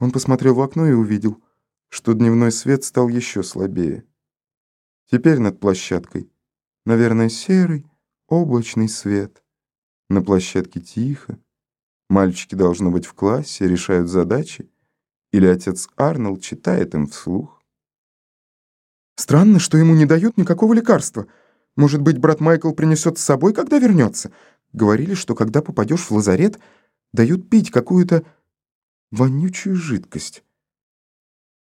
Он посмотрел в окно и увидел, что дневной свет стал еще слабее. Теперь над площадкой, наверное, серый, облачный свет. На площадке тихо. Мальчики, должно быть, в классе, решают задачи. Или отец Арнольд читает им вслух. Странно, что ему не дают никакого лекарства. Может быть, брат Майкл принесет с собой, когда вернется? Говорили, что когда попадешь в лазарет, дают пить какую-то вонючую жидкость.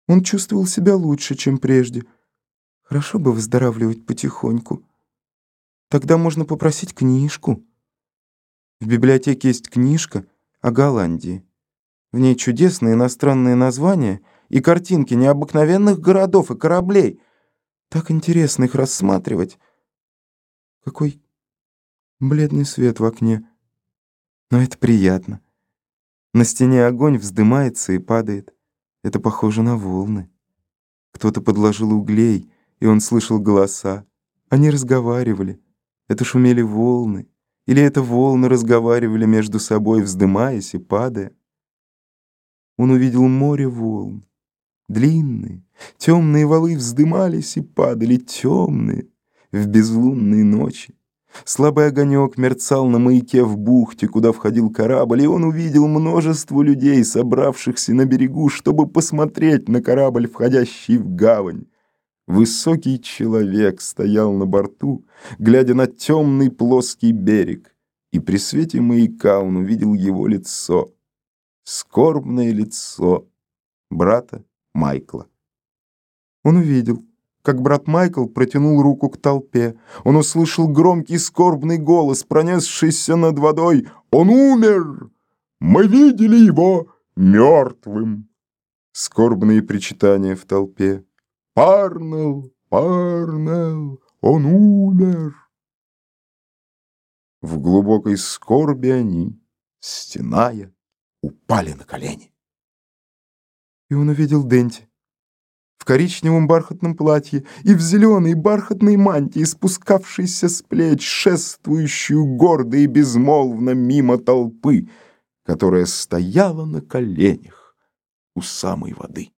Он чувствовал себя лучше, чем прежде. Хорошо бы выздоравливать потихоньку. Тогда можно попросить книжку. В библиотеке есть книжка о Голландии. В ней чудесные иностранные названия и картинки необыкновенных городов и кораблей. Так интересно их рассматривать. Какой бледный свет в окне. Но это приятно. На стене огонь вздымается и падает. Это похоже на волны. Кто-то подложил углей, и он слышал голоса. Они разговаривали. Это шумели волны. Или это волны разговаривали между собой, вздымаясь и падая. Он увидел море волн. Длинные, темные валы вздымались и падали, темные, в безлунные ночи. Слабый огонек мерцал на маяке в бухте, куда входил корабль, и он увидел множество людей, собравшихся на берегу, чтобы посмотреть на корабль, входящий в гавань. Высокий человек стоял на борту, глядя на темный плоский берег, и при свете маяка он увидел его лицо, скорбное лицо брата Майкла. Он увидел, как брат Майкл протянул руку к толпе. Он услышал громкий скорбный голос, пронесшийся над водой. «Он умер! Мы видели его мертвым!» Скорбные причитания в толпе. «Парнелл! Парнелл! Он умер!» В глубокой скорби они, стеная, упали на колени. И он увидел Денти в коричневом бархатном платье и в зеленой бархатной мантии, спускавшейся с плеч, шествующую гордо и безмолвно мимо толпы, которая стояла на коленях у самой воды.